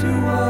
to us.